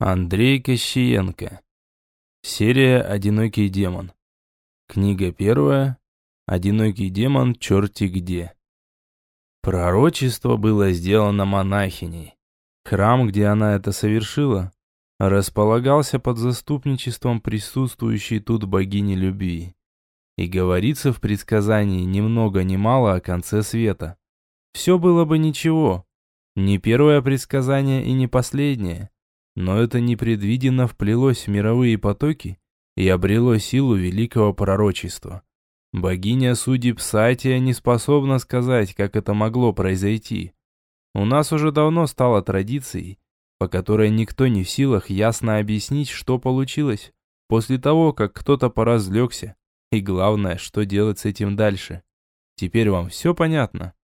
Андрей Кощиенко. Серия «Одинокий демон». Книга первая. «Одинокий демон. Черти где». Пророчество было сделано монахиней. Храм, где она это совершила, располагался под заступничеством присутствующей тут богини любви. И говорится в предсказании ни много ни мало о конце света. Все было бы ничего. Не первое предсказание и не последнее. Но это непредвиденно вплелось в мировые потоки и обрело силу великого пророчества. Богиня судеб Сатия не способна сказать, как это могло произойти. У нас уже давно стало традицией, по которой никто не в силах ясно объяснить, что получилось, после того, как кто-то поразлегся, и главное, что делать с этим дальше. Теперь вам все понятно?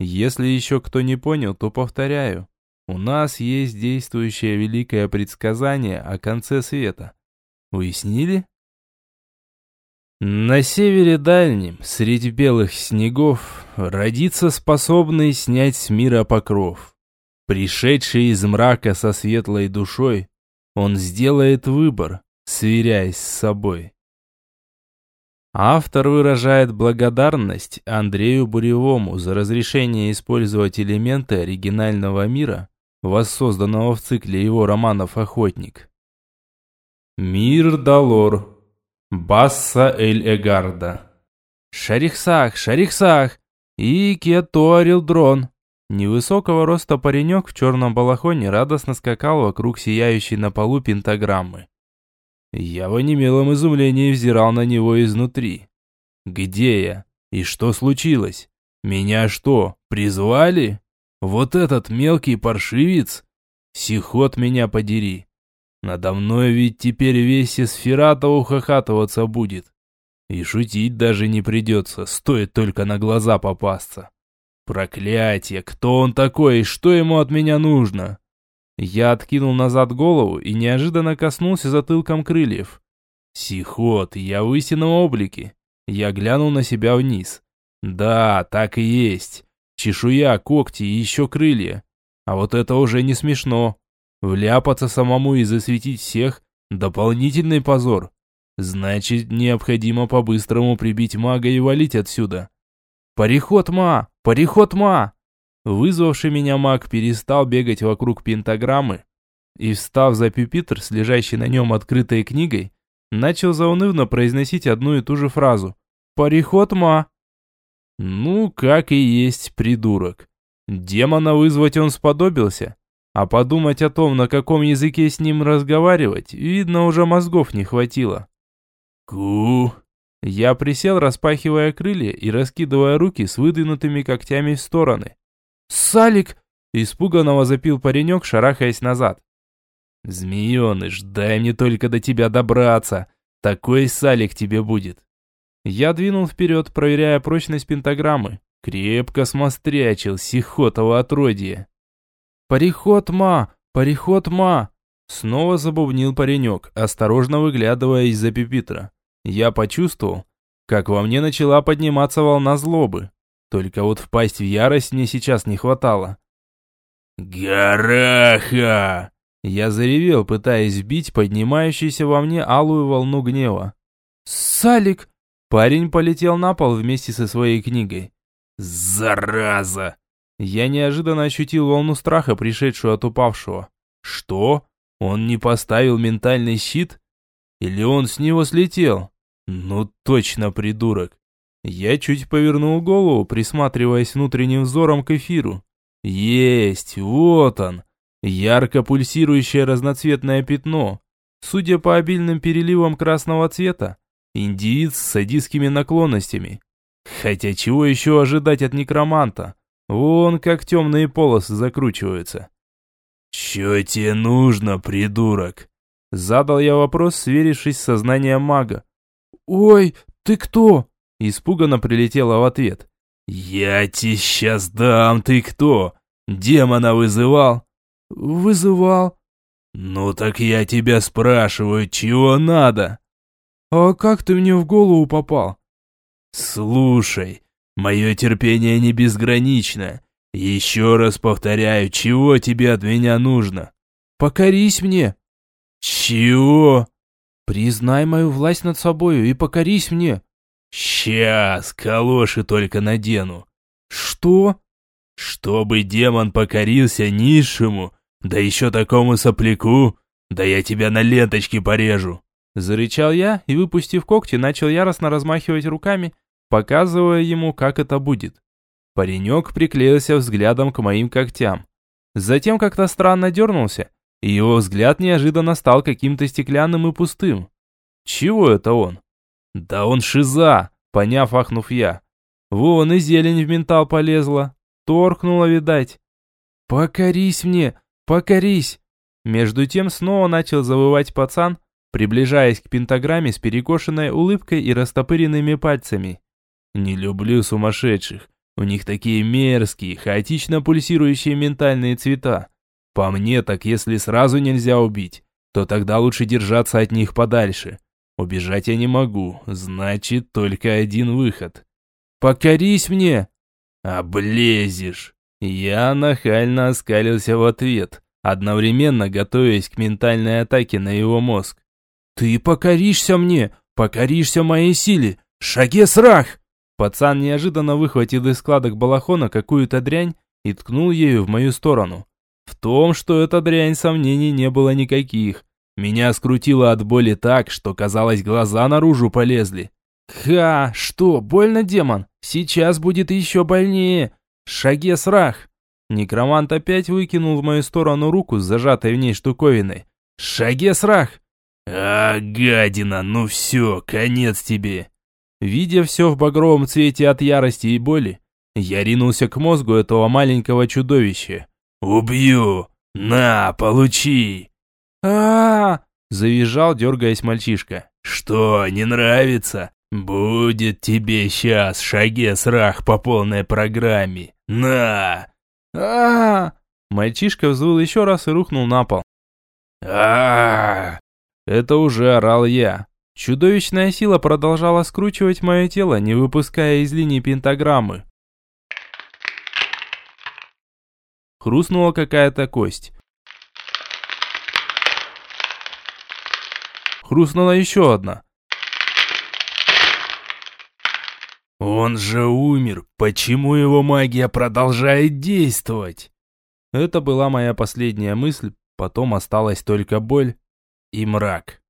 Если еще кто не понял, то повторяю. У нас есть действующее великое предсказание о конце света. Уяснили? На севере дальнем, среди белых снегов, родится способный снять с мира покров. Пришедший из мрака со светлой душой, он сделает выбор, сверяясь с собой. Автор выражает благодарность Андрею Буревому за разрешение использовать элементы оригинального мира воссозданного в цикле его романов «Охотник». Мир Далор. Басса Эль-Эгарда. Шарихсах, Шарихсах и Кетуарил Дрон. Невысокого роста паренек в черном балахоне радостно скакал вокруг сияющей на полу пентаграммы. Я в онемелом изумлении взирал на него изнутри. Где я? И что случилось? Меня что, призвали? Вот этот мелкий паршивец? Сихот меня подери. Надо мной ведь теперь весь Эсферата ухахатываться будет. И шутить даже не придется, стоит только на глаза попасться. Проклятие, кто он такой и что ему от меня нужно? Я откинул назад голову и неожиданно коснулся затылком крыльев. Сихот, я в истинном облике. Я глянул на себя вниз. Да, так и есть. Чешуя, когти и еще крылья. А вот это уже не смешно. Вляпаться самому и засветить всех – дополнительный позор. Значит, необходимо по-быстрому прибить мага и валить отсюда. «Париход, ма! Париход, ма!» Вызвавший меня маг перестал бегать вокруг пентаграммы и, встав за пюпитр с лежащей на нем открытой книгой, начал заунывно произносить одну и ту же фразу. «Париход, ма!» Ну, как и есть придурок. Демона вызвать он сподобился, а подумать о том, на каком языке с ним разговаривать, видно, уже мозгов не хватило. Ку. Я присел, распахивая крылья и раскидывая руки с выдвинутыми когтями в стороны. «Салик!» – испуганно возопил паренек, шарахаясь назад. «Змееныш, дай мне только до тебя добраться! Такой салик тебе будет!» Я двинул вперед, проверяя прочность пентаграммы. Крепко смострячил сихотово отродье. «Париход, ма! Париход, ма!» Снова забубнил паренек, осторожно выглядывая из-за пепитра. Я почувствовал, как во мне начала подниматься волна злобы. Только вот впасть в ярость мне сейчас не хватало. «Гараха!» Я заревел, пытаясь сбить поднимающуюся во мне алую волну гнева. «Салик!» Парень полетел на пол вместе со своей книгой. «Зараза!» Я неожиданно ощутил волну страха, пришедшую от упавшего. «Что? Он не поставил ментальный щит? Или он с него слетел? Ну точно, придурок!» Я чуть повернул голову, присматриваясь внутренним взором к эфиру. «Есть! Вот он!» Ярко пульсирующее разноцветное пятно. Судя по обильным переливам красного цвета, Индиец с садистскими наклонностями. Хотя чего еще ожидать от некроманта? Вон как темные полосы закручиваются. «Че тебе нужно, придурок?» Задал я вопрос, сверившись с сознанием мага. «Ой, ты кто?» Испуганно прилетела в ответ. «Я тебе сейчас дам, ты кто? Демона вызывал?» «Вызывал». «Ну так я тебя спрашиваю, чего надо?» «А как ты мне в голову попал?» «Слушай, мое терпение не безгранично. Еще раз повторяю, чего тебе от меня нужно?» «Покорись мне!» «Чего?» «Признай мою власть над собою и покорись мне». «Сейчас, калоши только надену». «Что?» «Чтобы демон покорился низшему, да еще такому сопляку, да я тебя на ленточке порежу». Зарычал я и, выпустив когти, начал яростно размахивать руками, показывая ему, как это будет. Паренек приклеился взглядом к моим когтям. Затем как-то странно дернулся, и его взгляд неожиданно стал каким-то стеклянным и пустым. Чего это он? Да он шиза, поняв, ахнув я. Вон и зелень в ментал полезла. Торкнула, видать. «Покорись мне! Покорись!» Между тем снова начал завывать пацан, приближаясь к пентаграмме с перекошенной улыбкой и растопыренными пальцами. «Не люблю сумасшедших. У них такие мерзкие, хаотично пульсирующие ментальные цвета. По мне, так если сразу нельзя убить, то тогда лучше держаться от них подальше. Убежать я не могу, значит, только один выход. Покорись мне!» «Облезешь!» Я нахально оскалился в ответ, одновременно готовясь к ментальной атаке на его мозг. «Ты покоришься мне! Покоришься моей силе! Шаге срах!» Пацан неожиданно выхватил из складок балахона какую-то дрянь и ткнул ею в мою сторону. В том, что эта дрянь, сомнений не было никаких. Меня скрутило от боли так, что, казалось, глаза наружу полезли. «Ха! Что, больно, демон? Сейчас будет еще больнее! Шаге срах!» Некромант опять выкинул в мою сторону руку с зажатой в ней штуковиной. «Шаге срах!» «А, гадина, ну все, конец тебе!» Видя все в багровом цвете от ярости и боли, я ринулся к мозгу этого маленького чудовища. «Убью! На, получи!» а, завизжал, дергаясь мальчишка. «Что, не нравится? Будет тебе сейчас шаге срах по полной программе. На!» а, Мальчишка взвыл еще раз и рухнул на пол. -а Это уже орал я. Чудовищная сила продолжала скручивать мое тело, не выпуская из линии пентаграммы. Хрустнула какая-то кость. Хрустнула еще одна. «Он же умер! Почему его магия продолжает действовать?» Это была моя последняя мысль, потом осталась только боль и мрак.